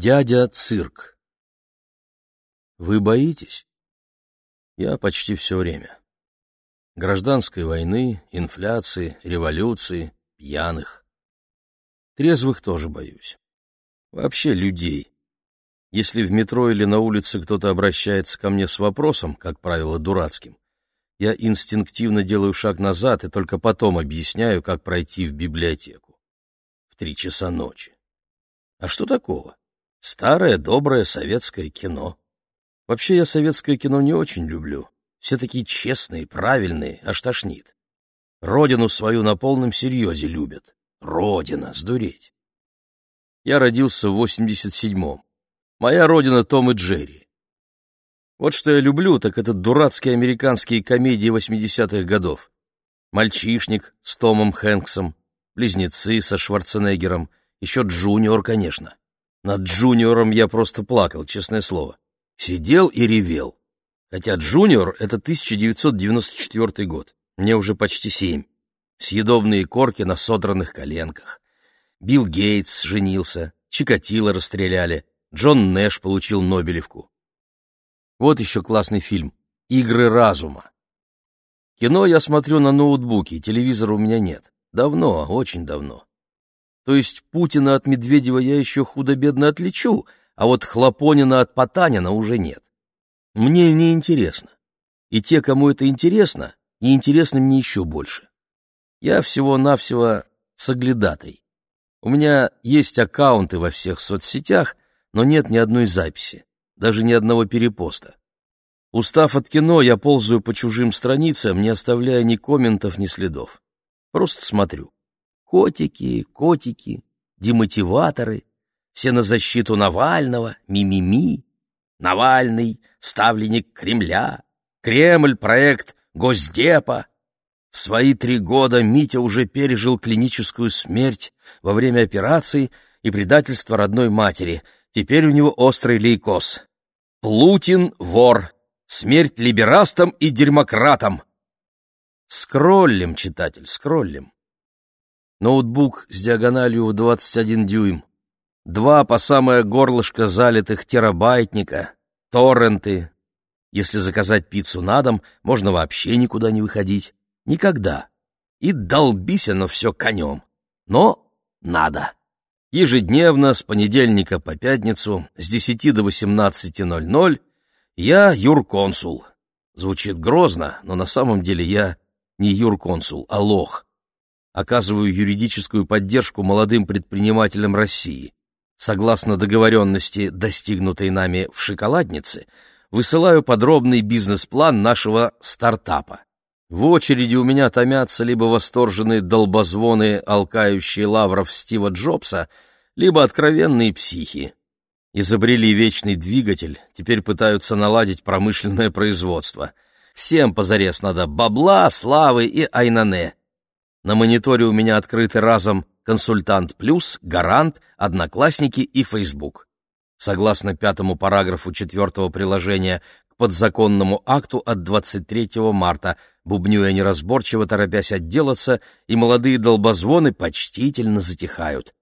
Дядя Цирк. Вы боитесь? Я почти все время. Гражданской войны, инфляции, революции, пьяных. Трезвых тоже боюсь. Вообще людей. Если в метро или на улице кто-то обращается ко мне с вопросом, как правило, дурацким, я инстинктивно делаю шаг назад и только потом объясняю, как пройти в библиотеку. В три часа ночи. А что такого? Старое доброе советское кино. Вообще я советское кино не очень люблю. Все такие честные, правильные, аж тошнит. Родину свою на полном серьезе любят. Родина, сдуреть. Я родился в 87-м. Моя родина Том и Джерри. Вот что я люблю, так это дурацкие американские комедии 80-х годов. «Мальчишник» с Томом Хэнксом, «Близнецы» со Шварценеггером, еще «Джуниор», конечно. Над Джуниором я просто плакал, честное слово. Сидел и ревел. Хотя Джуниор — это 1994 год. Мне уже почти семь. Съедобные корки на содранных коленках. Билл Гейтс женился, Чикатило расстреляли, Джон Нэш получил Нобелевку. Вот еще классный фильм «Игры разума». Кино я смотрю на ноутбуке, телевизора у меня нет. Давно, очень давно. То есть Путина от Медведева я еще худо-бедно отличу, а вот Хлопонина от Потанина уже нет. Мне не интересно. И те, кому это интересно, не интересно мне еще больше. Я всего-навсего соглядатай. У меня есть аккаунты во всех соцсетях, но нет ни одной записи, даже ни одного перепоста. Устав от кино, я ползаю по чужим страницам, не оставляя ни комментов, ни следов. Просто смотрю. Котики, котики, демотиваторы, все на защиту Навального, ми-ми-ми. Навальный — ставленник Кремля, Кремль — проект Госдепа. В свои три года Митя уже пережил клиническую смерть во время операции и предательство родной матери. Теперь у него острый лейкоз. Плутин — вор, смерть либерастам и дерьмократам. Скроллим, читатель, скроллим ноутбук с диагональю в 21 дюйм, два по самое горлышко залитых терабайтника, торренты. Если заказать пиццу на дом, можно вообще никуда не выходить. Никогда. И долбись оно все конем. Но надо. Ежедневно, с понедельника по пятницу, с 10 до 18.00, я юрконсул. Звучит грозно, но на самом деле я не юрконсул, а лох оказываю юридическую поддержку молодым предпринимателям России. Согласно договоренности, достигнутой нами в шоколаднице, высылаю подробный бизнес-план нашего стартапа. В очереди у меня томятся либо восторженные долбозвоны, алкающие лавров Стива Джобса, либо откровенные психи. Изобрели вечный двигатель, теперь пытаются наладить промышленное производство. Всем позарез надо бабла, славы и айнане. На мониторе у меня открыты разом «Консультант Плюс», «Гарант», «Одноклассники» и «Фейсбук». Согласно пятому параграфу четвертого приложения к подзаконному акту от 23 марта, бубню я неразборчиво, торопясь отделаться, и молодые долбозвоны почтительно затихают.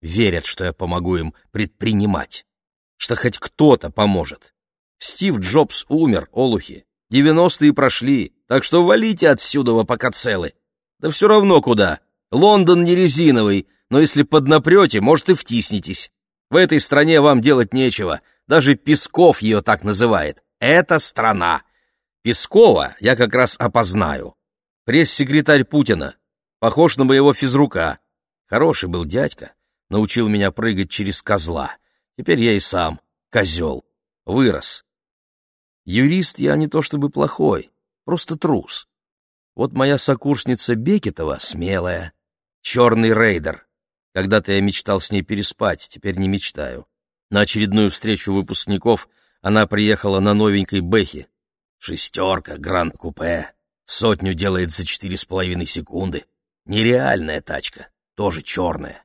Верят, что я помогу им предпринимать. Что хоть кто-то поможет. Стив Джобс умер, олухи. Девяностые прошли, так что валите отсюда, пока целы. Да все равно куда. Лондон не резиновый, но если поднапрете, может, и втиснетесь. В этой стране вам делать нечего. Даже Песков ее так называет. Это страна. Пескова я как раз опознаю. Пресс-секретарь Путина. Похож на моего физрука. Хороший был дядька. Научил меня прыгать через козла. Теперь я и сам козел. Вырос. Юрист я не то чтобы плохой, просто трус. Вот моя сокурсница Бекетова смелая, черный рейдер. Когда-то я мечтал с ней переспать, теперь не мечтаю. На очередную встречу выпускников она приехала на новенькой Бэхе. Шестерка, гранд-купе. Сотню делает за четыре с половиной секунды. Нереальная тачка, тоже черная.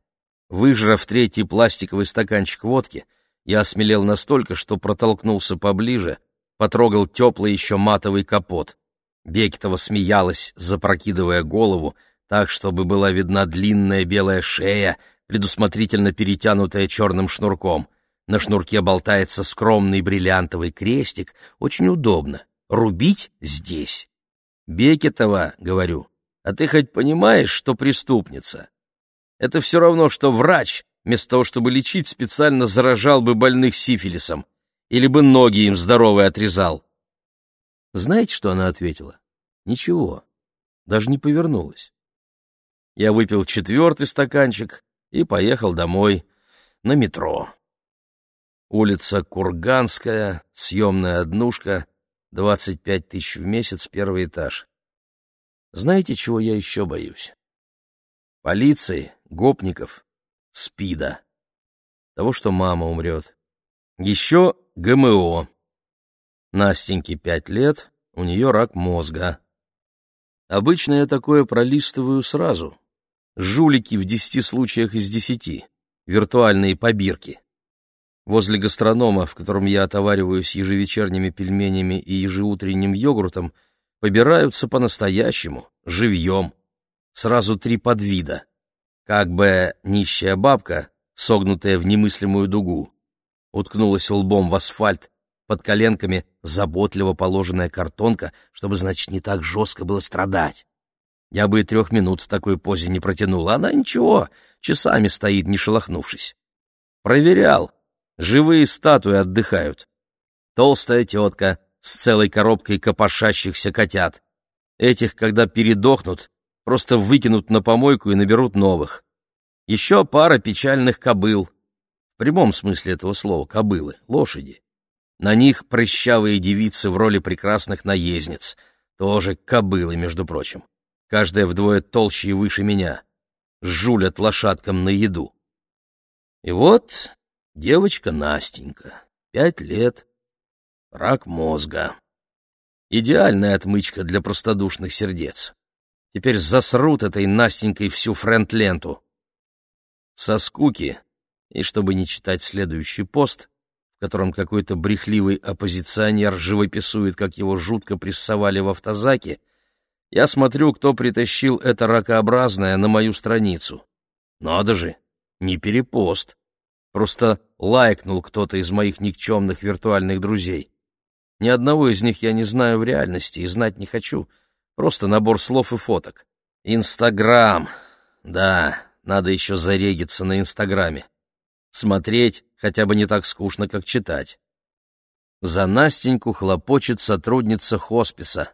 Выжрав третий пластиковый стаканчик водки, я осмелел настолько, что протолкнулся поближе, потрогал теплый еще матовый капот. Бекетова смеялась, запрокидывая голову, так, чтобы была видна длинная белая шея, предусмотрительно перетянутая черным шнурком. на шнурке болтается скромный бриллиантовый крестик, очень удобно. Рубить здесь. Бекетова, говорю, а ты хоть понимаешь, что преступница? Это все равно, что врач, вместо того, чтобы лечить, специально заражал бы больных сифилисом или бы ноги им здоровые отрезал. Знаете, что она ответила? Ничего, даже не повернулась. Я выпил четвертый стаканчик и поехал домой на метро. Улица Курганская, съемная однушка, 25 тысяч в месяц, первый этаж. Знаете, чего я еще боюсь? Полиции, гопников, СПИДа. Того, что мама умрет. Еще ГМО. Настеньке пять лет, у нее рак мозга. Обычно я такое пролистываю сразу. Жулики в десяти случаях из десяти. Виртуальные побирки. Возле гастронома, в котором я отовариваюсь ежевечерними пельменями и ежеутренним йогуртом, побираются по-настоящему, живьем. Сразу три подвида. Как бы нищая бабка, согнутая в немыслимую дугу, уткнулась лбом в асфальт, под коленками заботливо положенная картонка, чтобы, значит, не так жестко было страдать. Я бы и трех минут в такой позе не протянул, а она ничего, часами стоит, не шелохнувшись. Проверял. Живые статуи отдыхают. Толстая тетка с целой коробкой копошащихся котят. Этих, когда передохнут, просто выкинут на помойку и наберут новых. Еще пара печальных кобыл. В прямом смысле этого слова кобылы, лошади. На них прыщавые девицы в роли прекрасных наездниц. Тоже кобылы, между прочим. Каждая вдвое толще и выше меня. Жулят лошадкам на еду. И вот девочка Настенька, пять лет, рак мозга. Идеальная отмычка для простодушных сердец. Теперь засрут этой Настенькой всю френд-ленту. Со скуки, и чтобы не читать следующий пост, котором какой-то брехливый оппозиционер живописует, как его жутко прессовали в автозаке, я смотрю, кто притащил это ракообразное на мою страницу. Надо же, не перепост. Просто лайкнул кто-то из моих никчемных виртуальных друзей. Ни одного из них я не знаю в реальности и знать не хочу — Просто набор слов и фоток. Инстаграм. Да, надо еще зарегиться на Инстаграме. Смотреть хотя бы не так скучно, как читать. За Настеньку хлопочет сотрудница хосписа.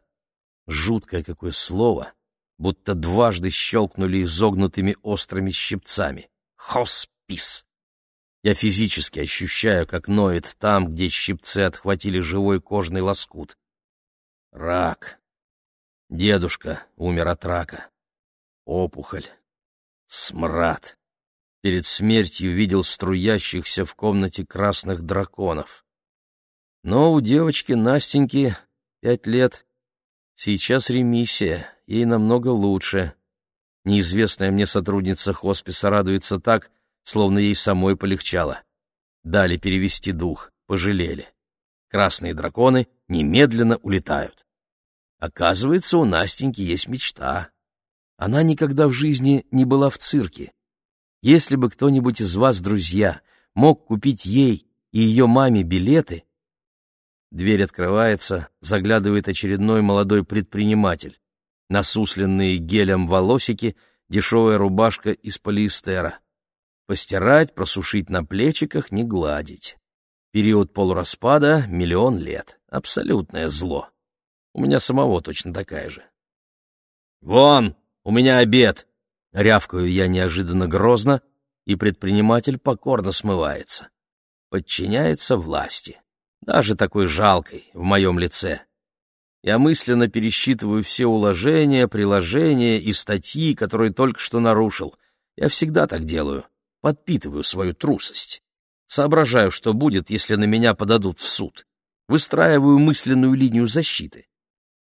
Жуткое какое слово, будто дважды щелкнули изогнутыми острыми щипцами. Хоспис. Я физически ощущаю, как ноет там, где щипцы отхватили живой кожный лоскут. Рак. Дедушка умер от рака. Опухоль. Смрад. Перед смертью видел струящихся в комнате красных драконов. Но у девочки Настеньки пять лет. Сейчас ремиссия, ей намного лучше. Неизвестная мне сотрудница хосписа радуется так, словно ей самой полегчало. Дали перевести дух, пожалели. Красные драконы немедленно улетают. Оказывается, у Настеньки есть мечта. Она никогда в жизни не была в цирке. Если бы кто-нибудь из вас, друзья, мог купить ей и ее маме билеты... Дверь открывается, заглядывает очередной молодой предприниматель. Насусленные гелем волосики, дешевая рубашка из полиэстера. Постирать, просушить на плечиках, не гладить. Период полураспада — миллион лет. Абсолютное зло. У меня самого точно такая же. «Вон, у меня обед!» — рявкаю я неожиданно грозно, и предприниматель покорно смывается. Подчиняется власти, даже такой жалкой, в моем лице. Я мысленно пересчитываю все уложения, приложения и статьи, которые только что нарушил. Я всегда так делаю, подпитываю свою трусость. Соображаю, что будет, если на меня подадут в суд. Выстраиваю мысленную линию защиты.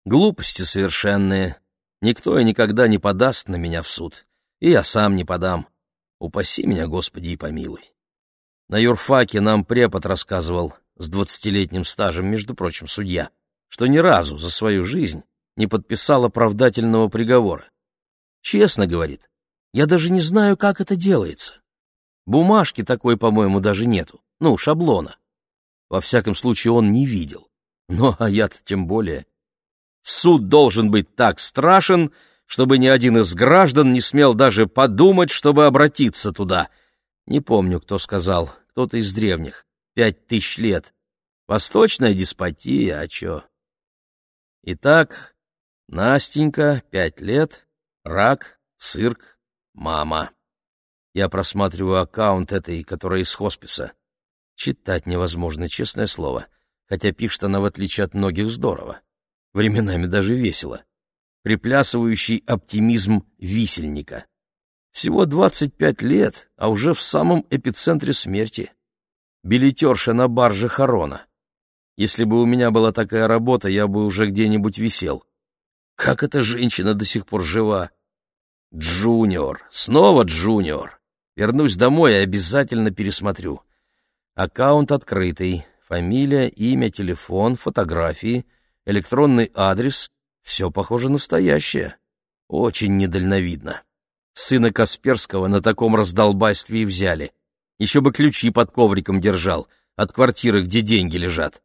Глупости совершенные. Никто и никогда не подаст на меня в суд, и я сам не подам. Упаси меня, Господи, и помилуй. На юрфаке нам препод рассказывал, с двадцатилетним стажем, между прочим, судья, что ни разу за свою жизнь не подписал оправдательного приговора. Честно, говорит, я даже не знаю, как это делается. Бумажки такой, по-моему, даже нету. ну, шаблона. Во всяком случае, он не видел. Ну, а я-то тем более. Суд должен быть так страшен, чтобы ни один из граждан не смел даже подумать, чтобы обратиться туда. Не помню, кто сказал, кто-то из древних. Пять тысяч лет. Восточная деспотия, а чё? Итак, Настенька, пять лет, рак, цирк, мама. Я просматриваю аккаунт этой, которая из хосписа. Читать невозможно, честное слово, хотя пишет она, в отличие от многих, здорово. Временами даже весело. Приплясывающий оптимизм висельника. Всего 25 лет, а уже в самом эпицентре смерти. Билетерша на барже Харона. Если бы у меня была такая работа, я бы уже где-нибудь висел. Как эта женщина до сих пор жива? Джуниор, снова Джуниор. Вернусь домой и обязательно пересмотрю. Аккаунт открытый, фамилия, имя, телефон, фотографии, электронный адрес — все похоже настоящее. Очень недальновидно. Сына Касперского на таком раздолбайстве и взяли. Еще бы ключи под ковриком держал от квартиры, где деньги лежат.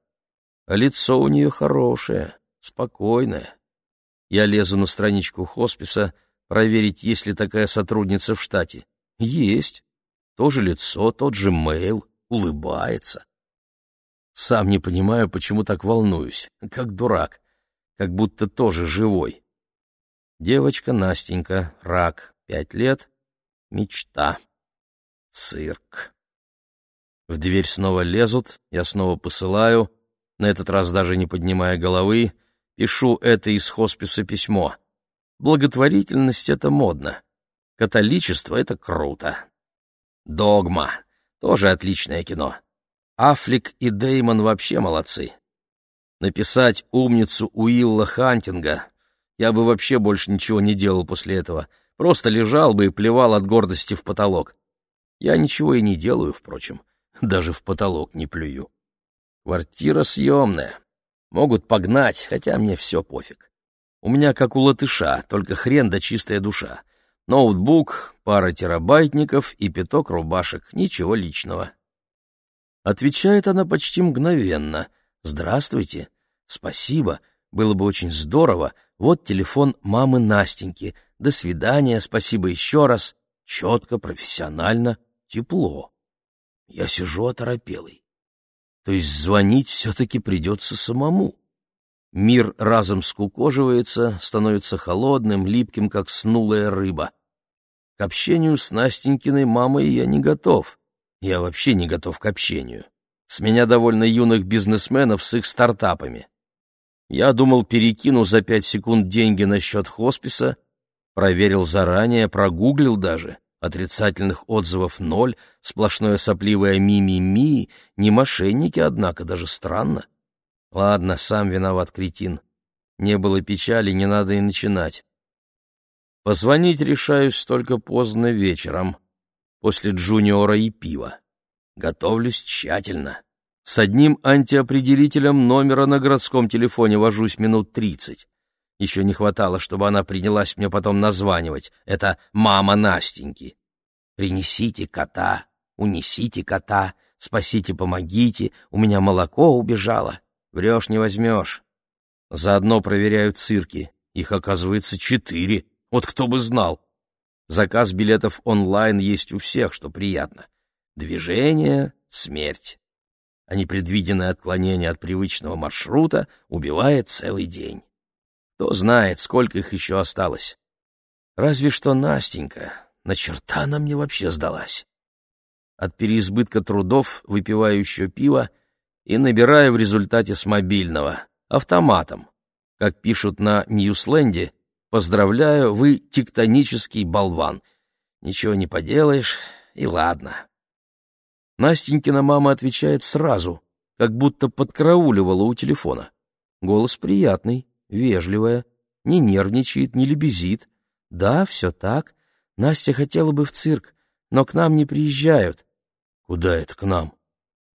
А лицо у нее хорошее, спокойное. Я лезу на страничку хосписа, проверить, есть ли такая сотрудница в штате. Есть. То же лицо, тот же мейл, улыбается. Сам не понимаю, почему так волнуюсь, как дурак, как будто тоже живой. Девочка Настенька, рак, пять лет, мечта, цирк. В дверь снова лезут, я снова посылаю — на этот раз даже не поднимая головы, пишу это из хосписа письмо. Благотворительность — это модно. Католичество — это круто. Догма — тоже отличное кино. Аффлек и Деймон вообще молодцы. Написать умницу Уилла Хантинга я бы вообще больше ничего не делал после этого. Просто лежал бы и плевал от гордости в потолок. Я ничего и не делаю, впрочем. Даже в потолок не плюю. Квартира съемная. Могут погнать, хотя мне все пофиг. У меня как у латыша, только хрен да чистая душа. Ноутбук, пара терабайтников и пяток рубашек. Ничего личного. Отвечает она почти мгновенно. «Здравствуйте. Спасибо. Было бы очень здорово. Вот телефон мамы Настеньки. До свидания. Спасибо еще раз. Четко, профессионально, тепло». Я сижу оторопелый. То есть звонить все-таки придется самому. Мир разом скукоживается, становится холодным, липким, как снулая рыба. К общению с Настенькиной мамой я не готов. Я вообще не готов к общению. С меня довольно юных бизнесменов с их стартапами. Я думал, перекину за пять секунд деньги на счет хосписа, проверил заранее, прогуглил даже. Отрицательных отзывов ноль, сплошное сопливое ми-ми-ми, не мошенники, однако, даже странно. Ладно, сам виноват, кретин. Не было печали, не надо и начинать. Позвонить решаюсь только поздно вечером, после джуниора и пива. Готовлюсь тщательно. С одним антиопределителем номера на городском телефоне вожусь минут тридцать. Еще не хватало, чтобы она принялась мне потом названивать. Это мама Настеньки. Принесите кота, унесите кота, спасите, помогите, у меня молоко убежало. Врешь не возьмешь. Заодно проверяют цирки. Их, оказывается, четыре. Вот кто бы знал. Заказ билетов онлайн есть у всех, что приятно. Движение — смерть. А непредвиденное отклонение от привычного маршрута убивает целый день. Кто знает, сколько их еще осталось. Разве что Настенька. На черта она мне вообще сдалась. От переизбытка трудов выпиваю еще пиво и набираю в результате с мобильного, автоматом. Как пишут на Ньюсленде, поздравляю, вы тектонический болван. Ничего не поделаешь, и ладно. Настенькина мама отвечает сразу, как будто подкрауливала у телефона. Голос приятный, вежливая, не нервничает, не лебезит. Да, все так. Настя хотела бы в цирк, но к нам не приезжают. Куда это к нам?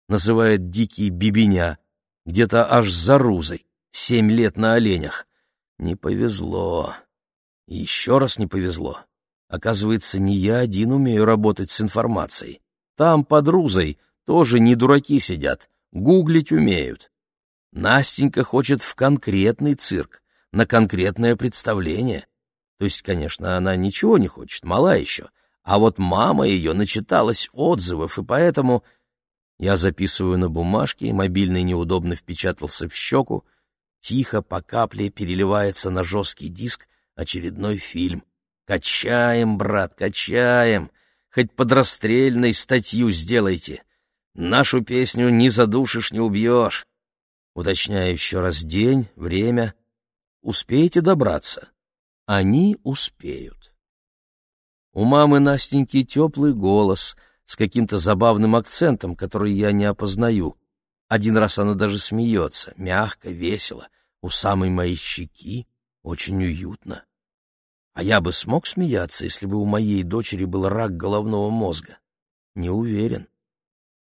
Называет дикий бибеня. Где-то аж за Рузой. Семь лет на оленях. Не повезло. И еще раз не повезло. Оказывается, не я один умею работать с информацией. Там, под Рузой, тоже не дураки сидят, гуглить умеют. Настенька хочет в конкретный цирк, на конкретное представление. То есть, конечно, она ничего не хочет, мала еще, а вот мама ее начиталась отзывов, и поэтому... Я записываю на бумажке, мобильный неудобно впечатался в щеку, тихо по капле переливается на жесткий диск очередной фильм. Качаем, брат, качаем. Хоть подрастрельной статью сделайте. Нашу песню не задушишь, не убьешь. Уточняю еще раз день, время. Успеете добраться? Они успеют. У мамы Настеньки теплый голос с каким-то забавным акцентом, который я не опознаю. Один раз она даже смеется, мягко, весело, у самой моей щеки, очень уютно. А я бы смог смеяться, если бы у моей дочери был рак головного мозга? Не уверен.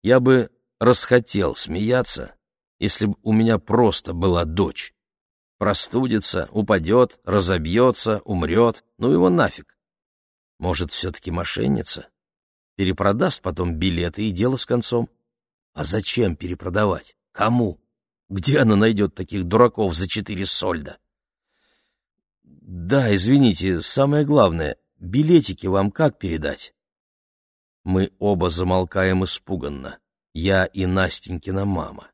Я бы расхотел смеяться, если бы у меня просто была дочь. Простудится, упадет, разобьется, умрет, ну его нафиг. Может, все-таки мошенница? Перепродаст потом билеты и дело с концом. А зачем перепродавать? Кому? Где она найдет таких дураков за четыре сольда? Да, извините, самое главное, билетики вам как передать? Мы оба замолкаем испуганно. Я и Настенькина мама.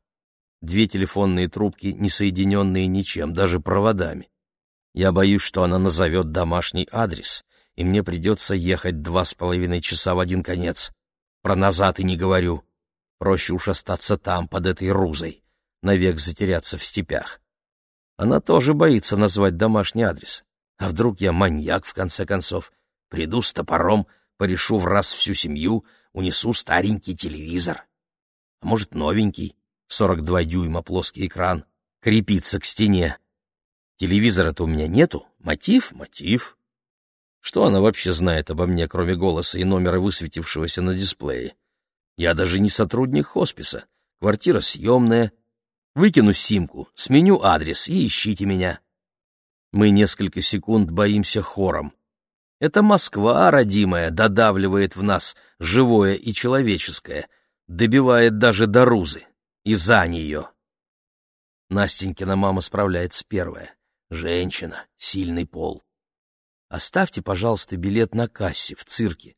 Две телефонные трубки, не соединенные ничем, даже проводами. Я боюсь, что она назовет домашний адрес, и мне придется ехать два с половиной часа в один конец. Про назад и не говорю. Проще уж остаться там, под этой рузой, навек затеряться в степях. Она тоже боится назвать домашний адрес. А вдруг я маньяк, в конце концов? Приду с топором, порешу в раз всю семью, унесу старенький телевизор. А может, новенький, 42 дюйма плоский экран, крепится к стене. Телевизора-то у меня нету. Мотив? Мотив. Что она вообще знает обо мне, кроме голоса и номера, высветившегося на дисплее? Я даже не сотрудник хосписа. Квартира съемная, Выкину симку, сменю адрес и ищите меня. Мы несколько секунд боимся хором. Это Москва, родимая, додавливает в нас живое и человеческое, добивает даже до Рузы, и за нее. Настенькина мама справляется первая. Женщина, сильный пол. Оставьте, пожалуйста, билет на кассе в цирке.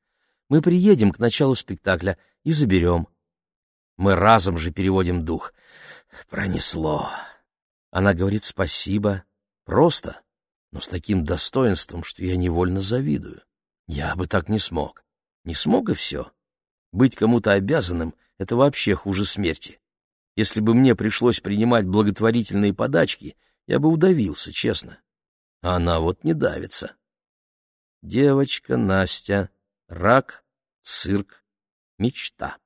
Мы приедем к началу спектакля и заберем. Мы разом же переводим дух. Пронесло. Она говорит спасибо. Просто, но с таким достоинством, что я невольно завидую. Я бы так не смог. Не смог и все. Быть кому-то обязанным — это вообще хуже смерти. Если бы мне пришлось принимать благотворительные подачки, я бы удавился, честно. А она вот не давится. Девочка Настя, рак, цирк, мечта.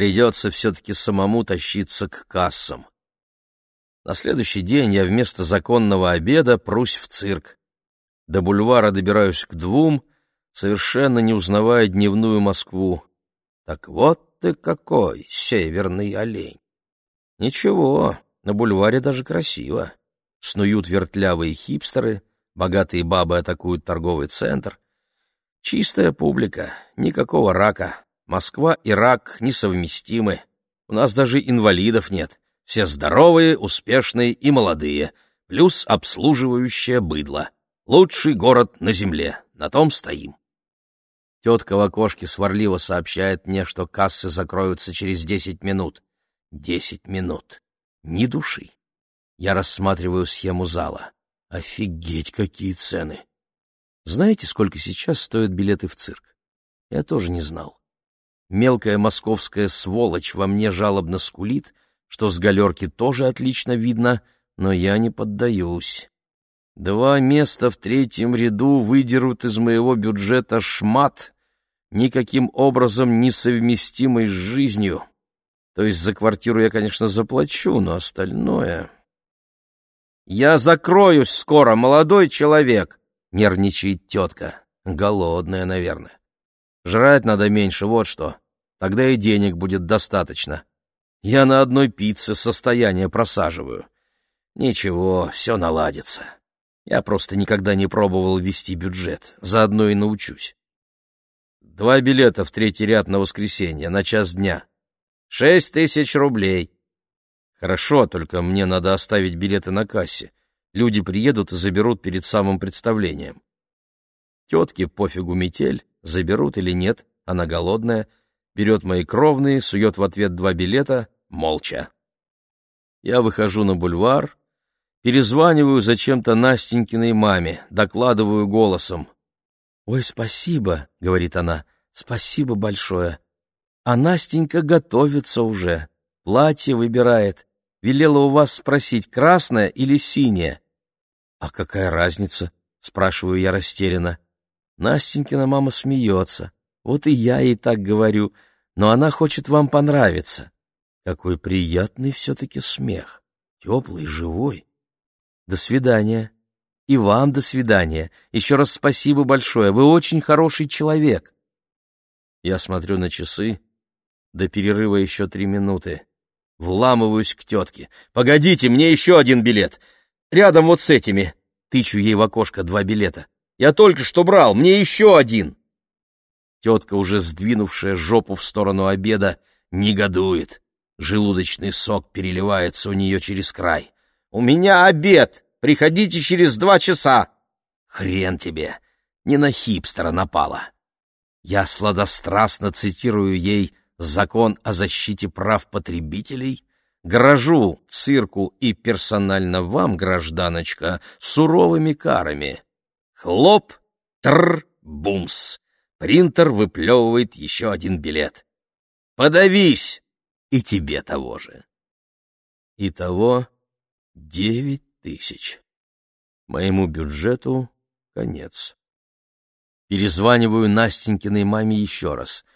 Придется все-таки самому тащиться к кассам. На следующий день я вместо законного обеда прусь в цирк. До бульвара добираюсь к двум, совершенно не узнавая дневную Москву. Так вот ты какой, северный олень! Ничего, на бульваре даже красиво. Снуют вертлявые хипстеры, богатые бабы атакуют торговый центр. Чистая публика, никакого рака, Москва и рак несовместимы. У нас даже инвалидов нет. Все здоровые, успешные и молодые. Плюс обслуживающее быдло. Лучший город на земле. На том стоим. Тетка в окошке сварливо сообщает мне, что кассы закроются через десять минут. Десять минут. Ни души. Я рассматриваю схему зала. Офигеть, какие цены! Знаете, сколько сейчас стоят билеты в цирк? Я тоже не знал. Мелкая московская сволочь во мне жалобно скулит, что с галерки тоже отлично видно, но я не поддаюсь. Два места в третьем ряду выдерут из моего бюджета шмат, никаким образом не совместимый с жизнью. То есть за квартиру я, конечно, заплачу, но остальное... «Я закроюсь скоро, молодой человек!» — нервничает тетка. Голодная, наверное. Жрать надо меньше, вот что. Тогда и денег будет достаточно. Я на одной пицце состояние просаживаю. Ничего, все наладится. Я просто никогда не пробовал вести бюджет, заодно и научусь. Два билета в третий ряд на воскресенье, на час дня. Шесть тысяч рублей. Хорошо, только мне надо оставить билеты на кассе. Люди приедут и заберут перед самым представлением. Тетке пофигу метель, заберут или нет, она голодная, берет мои кровные, сует в ответ два билета, молча. Я выхожу на бульвар, перезваниваю зачем-то Настенькиной маме, докладываю голосом. «Ой, спасибо», — говорит она, — «спасибо большое. А Настенька готовится уже, платье выбирает. Велела у вас спросить, красное или синее?» «А какая разница?» — спрашиваю я растерянно. Настенькина мама смеется. Вот и я ей так говорю, но она хочет вам понравиться. Какой приятный все-таки смех, теплый, живой. До свидания. И вам до свидания. Еще раз спасибо большое, вы очень хороший человек. Я смотрю на часы. До перерыва еще три минуты. Вламываюсь к тетке. «Погодите, мне еще один билет. Рядом вот с этими». Тычу ей в окошко два билета. «Я только что брал, мне еще один». Тетка, уже сдвинувшая жопу в сторону обеда, негодует. Желудочный сок переливается у нее через край. «У меня обед! Приходите через два часа!» «Хрен тебе! Не на хипстера напала!» Я сладострастно цитирую ей закон о защите прав потребителей, грожу цирку и персонально вам, гражданочка, суровыми карами. Хлоп, тр, бумс. Принтер выплевывает еще один билет. «Подавись!» И тебе того же. Итого девять тысяч. Моему бюджету конец. Перезваниваю Настенькиной маме еще раз.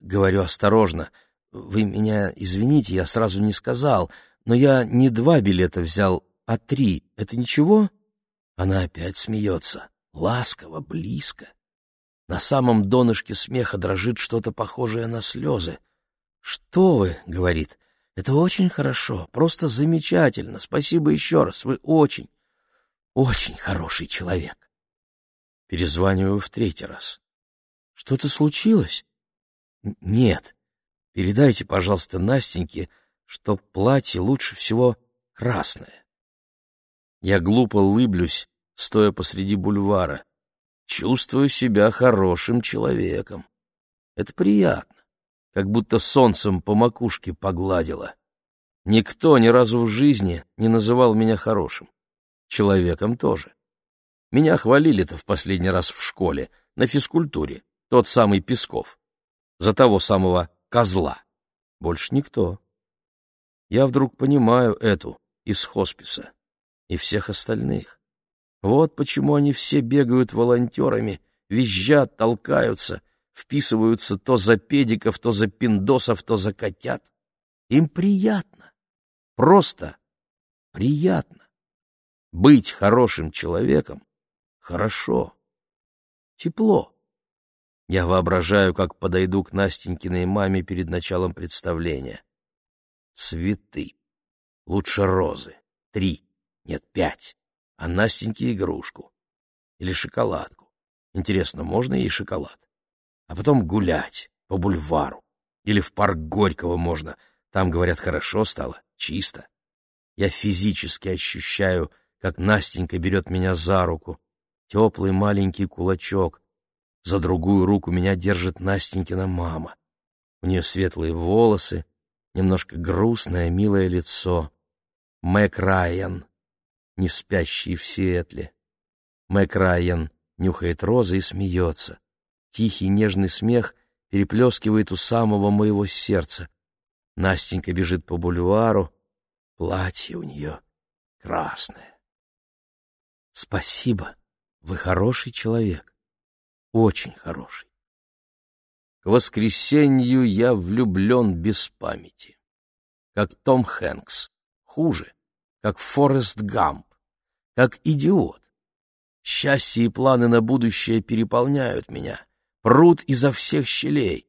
Говорю осторожно. Вы меня извините, я сразу не сказал, но я не два билета взял, а три. Это ничего? Она опять смеется. Ласково, близко. На самом донышке смеха дрожит что-то похожее на слезы. «Что вы?» — говорит. «Это очень хорошо, просто замечательно. Спасибо еще раз. Вы очень, очень хороший человек». Перезваниваю в третий раз. «Что-то случилось?» «Нет. Передайте, пожалуйста, Настеньке, что платье лучше всего красное». Я глупо улыблюсь, стоя посреди бульвара чувствую себя хорошим человеком. Это приятно, как будто солнцем по макушке погладило. Никто ни разу в жизни не называл меня хорошим. Человеком тоже. Меня хвалили-то в последний раз в школе, на физкультуре, тот самый Песков. За того самого козла. Больше никто. Я вдруг понимаю эту из хосписа и всех остальных. Вот почему они все бегают волонтерами, визжат, толкаются, вписываются то за педиков, то за пиндосов, то за котят. Им приятно, просто приятно. Быть хорошим человеком хорошо, тепло. Я воображаю, как подойду к Настенькиной маме перед началом представления. Цветы. Лучше розы. Три. Нет, пять а Настеньке игрушку. Или шоколадку. Интересно, можно ей шоколад? А потом гулять по бульвару. Или в парк Горького можно. Там, говорят, хорошо стало, чисто. Я физически ощущаю, как Настенька берет меня за руку. Теплый маленький кулачок. За другую руку меня держит Настенькина мама. У нее светлые волосы, немножко грустное, милое лицо. Мэг Райан, не спящий в Сиэтле. Мэг Райан нюхает розы и смеется. Тихий нежный смех переплескивает у самого моего сердца. Настенька бежит по бульвару, платье у нее красное. Спасибо, вы хороший человек, очень хороший. К воскресенью я влюблен без памяти, как Том Хэнкс, хуже, как Форест Гамп как идиот. Счастье и планы на будущее переполняют меня, прут изо всех щелей.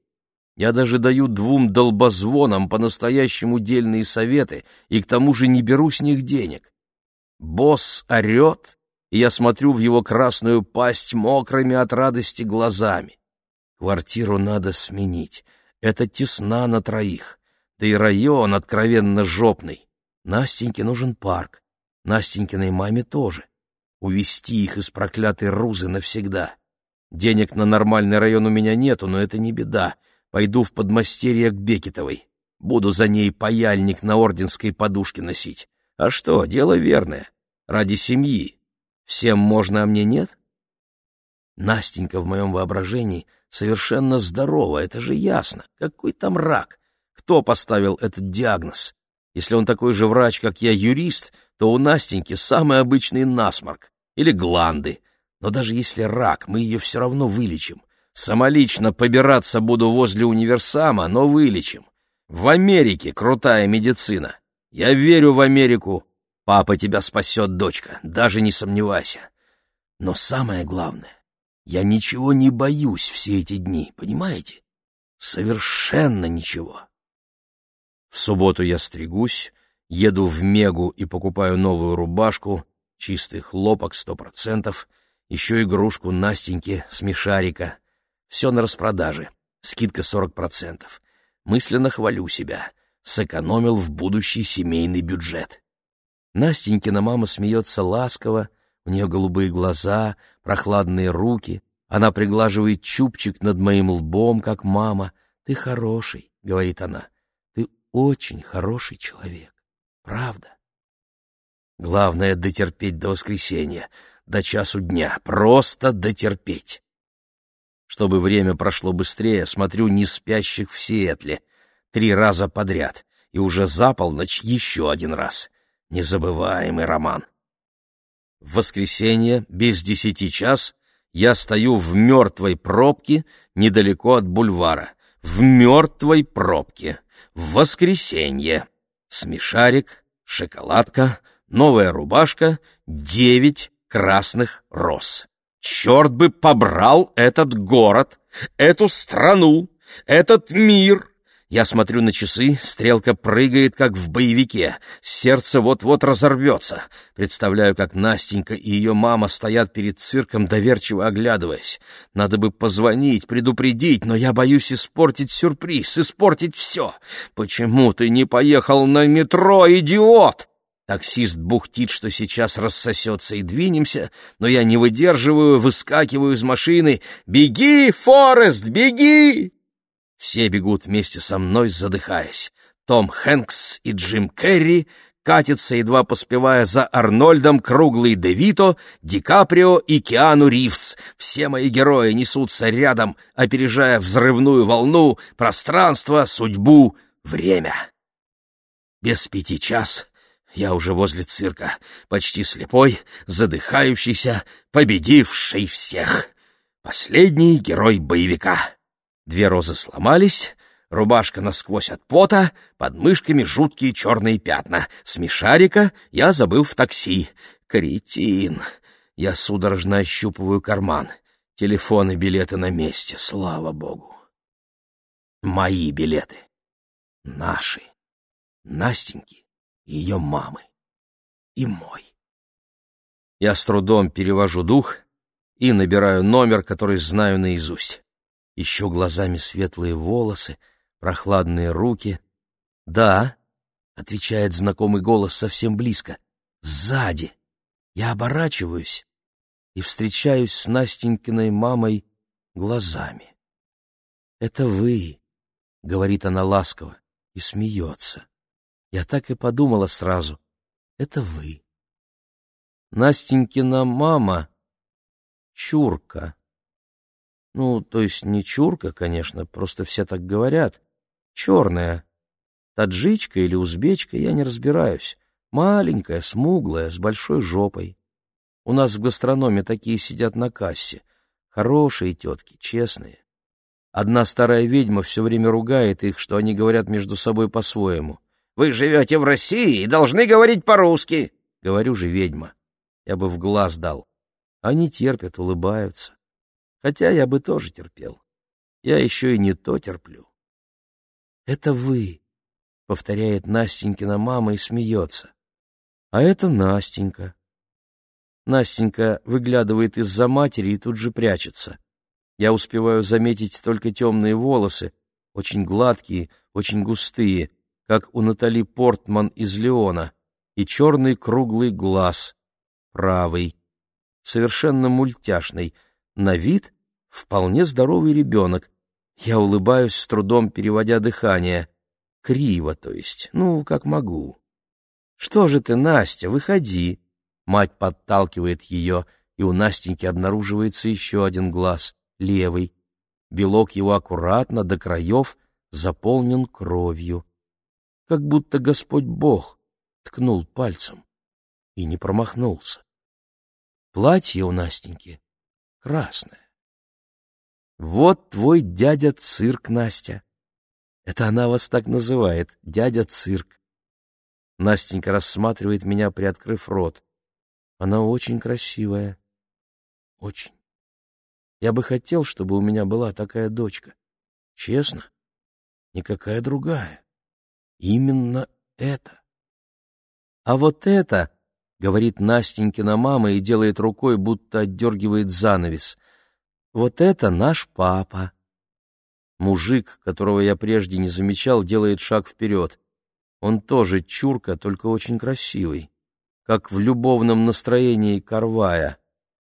Я даже даю двум долбозвонам по-настоящему дельные советы и к тому же не беру с них денег. Босс орет, и я смотрю в его красную пасть мокрыми от радости глазами. Квартиру надо сменить. Это тесна на троих. Да и район откровенно жопный. Настеньке нужен парк. Настенькиной маме тоже. Увести их из проклятой Рузы навсегда. Денег на нормальный район у меня нету, но это не беда. Пойду в подмастерье к Бекетовой. Буду за ней паяльник на орденской подушке носить. А что, дело верное. Ради семьи. Всем можно, а мне нет? Настенька в моем воображении совершенно здорова, это же ясно. Какой там рак? Кто поставил этот диагноз? Если он такой же врач, как я, юрист, то у Настеньки самый обычный насморк или гланды. Но даже если рак, мы ее все равно вылечим. Самолично побираться буду возле универсама, но вылечим. В Америке крутая медицина. Я верю в Америку. Папа тебя спасет, дочка, даже не сомневайся. Но самое главное, я ничего не боюсь все эти дни, понимаете? Совершенно ничего. В субботу я стригусь, еду в Мегу и покупаю новую рубашку, чистый хлопок сто процентов, еще игрушку Настеньке, смешарика. Все на распродаже, скидка сорок процентов. Мысленно хвалю себя, сэкономил в будущий семейный бюджет. Настенькина мама смеется ласково, у нее голубые глаза, прохладные руки. Она приглаживает чубчик над моим лбом, как мама. «Ты хороший», — говорит она очень хороший человек. Правда? Главное — дотерпеть до воскресенья, до часу дня, просто дотерпеть. Чтобы время прошло быстрее, смотрю «Не спящих в Сиэтле» три раза подряд, и уже за полночь еще один раз. Незабываемый роман. В воскресенье, без десяти час, я стою в мертвой пробке недалеко от бульвара. В мертвой пробке в воскресенье. Смешарик, шоколадка, новая рубашка, девять красных роз. Черт бы побрал этот город, эту страну, этот мир, я смотрю на часы, стрелка прыгает, как в боевике. Сердце вот-вот разорвется. Представляю, как Настенька и ее мама стоят перед цирком, доверчиво оглядываясь. Надо бы позвонить, предупредить, но я боюсь испортить сюрприз, испортить все. Почему ты не поехал на метро, идиот? Таксист бухтит, что сейчас рассосется и двинемся, но я не выдерживаю, выскакиваю из машины. «Беги, Форест, беги!» Все бегут вместе со мной, задыхаясь. Том Хэнкс и Джим Керри катятся, едва поспевая за Арнольдом, круглый Девито, Ди Каприо и Киану Ривз. Все мои герои несутся рядом, опережая взрывную волну, пространство, судьбу, время. Без пяти час я уже возле цирка, почти слепой, задыхающийся, победивший всех. Последний герой боевика. Две розы сломались, рубашка насквозь от пота, под мышками жуткие черные пятна. Смешарика я забыл в такси. Каретин. Я судорожно ощупываю карман. Телефон и билеты на месте, слава богу. Мои билеты. Наши. Настеньки, ее мамы. И мой. Я с трудом перевожу дух и набираю номер, который знаю наизусть еще глазами светлые волосы, прохладные руки. «Да», — отвечает знакомый голос совсем близко, — «сзади». Я оборачиваюсь и встречаюсь с Настенькиной мамой глазами. «Это вы», — говорит она ласково и смеется. Я так и подумала сразу. «Это вы». Настенькина мама — чурка. Ну, то есть не чурка, конечно, просто все так говорят. Черная. Таджичка или узбечка, я не разбираюсь. Маленькая, смуглая, с большой жопой. У нас в гастрономе такие сидят на кассе. Хорошие тетки, честные. Одна старая ведьма все время ругает их, что они говорят между собой по-своему. «Вы живете в России и должны говорить по-русски!» Говорю же, ведьма. Я бы в глаз дал. Они терпят, улыбаются. Хотя я бы тоже терпел. Я еще и не то терплю. «Это вы», — повторяет Настенькина мама и смеется. «А это Настенька». Настенька выглядывает из-за матери и тут же прячется. Я успеваю заметить только темные волосы, очень гладкие, очень густые, как у Натали Портман из Леона, и черный круглый глаз, правый, совершенно мультяшный, на вид вполне здоровый ребенок. Я улыбаюсь, с трудом переводя дыхание. Криво, то есть, ну, как могу. «Что же ты, Настя, выходи!» Мать подталкивает ее, и у Настеньки обнаруживается еще один глаз, левый. Белок его аккуратно, до краев, заполнен кровью. Как будто Господь Бог ткнул пальцем и не промахнулся. Платье у Настеньки красное. Вот твой дядя цирк, Настя. Это она вас так называет, дядя цирк. Настенька рассматривает меня, приоткрыв рот. Она очень красивая. Очень. Я бы хотел, чтобы у меня была такая дочка. Честно, никакая другая. Именно это. А вот это, — говорит Настенькина мама и делает рукой, будто отдергивает занавес, — вот это наш папа. Мужик, которого я прежде не замечал, делает шаг вперед. Он тоже чурка, только очень красивый, как в любовном настроении Карвая,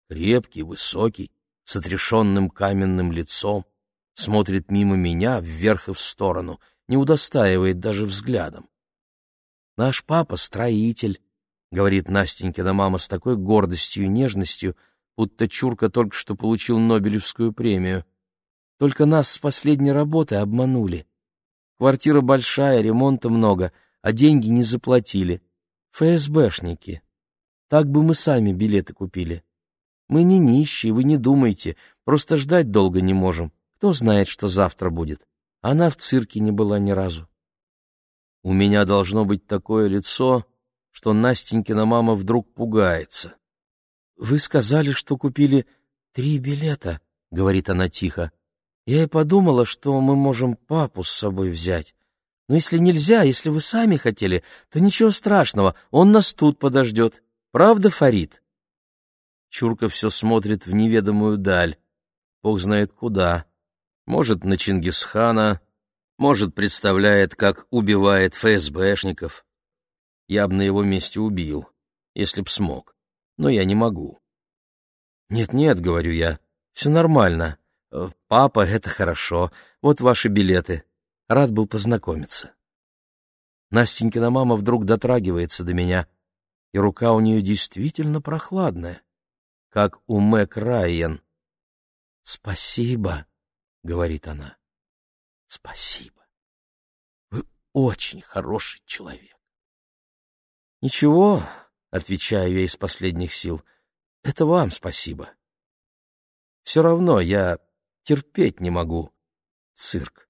крепкий, высокий, с отрешенным каменным лицом, смотрит мимо меня вверх и в сторону, не удостаивает даже взглядом. «Наш папа — строитель», — говорит Настенькина мама с такой гордостью и нежностью, будто Чурка только что получил Нобелевскую премию. «Только нас с последней работы обманули. Квартира большая, ремонта много, а деньги не заплатили. ФСБшники. Так бы мы сами билеты купили». Мы не нищие, вы не думайте, просто ждать долго не можем. Кто знает, что завтра будет. Она в цирке не была ни разу. У меня должно быть такое лицо, что Настенькина мама вдруг пугается. «Вы сказали, что купили три билета», — говорит она тихо. «Я и подумала, что мы можем папу с собой взять. Но если нельзя, если вы сами хотели, то ничего страшного, он нас тут подождет. Правда, Фарид?» Чурка все смотрит в неведомую даль. Бог знает куда. Может, на Чингисхана, может, представляет, как убивает ФСБшников. Я бы на его месте убил, если б смог. Но я не могу. «Нет-нет», — говорю я, — «все нормально. Э, папа, это хорошо. Вот ваши билеты. Рад был познакомиться». Настенькина мама вдруг дотрагивается до меня, и рука у нее действительно прохладная как у Мэк Райан. «Спасибо», — говорит она. «Спасибо. Вы очень хороший человек». «Ничего», — отвечаю я из последних сил, — «это вам спасибо. Все равно я терпеть не могу цирк».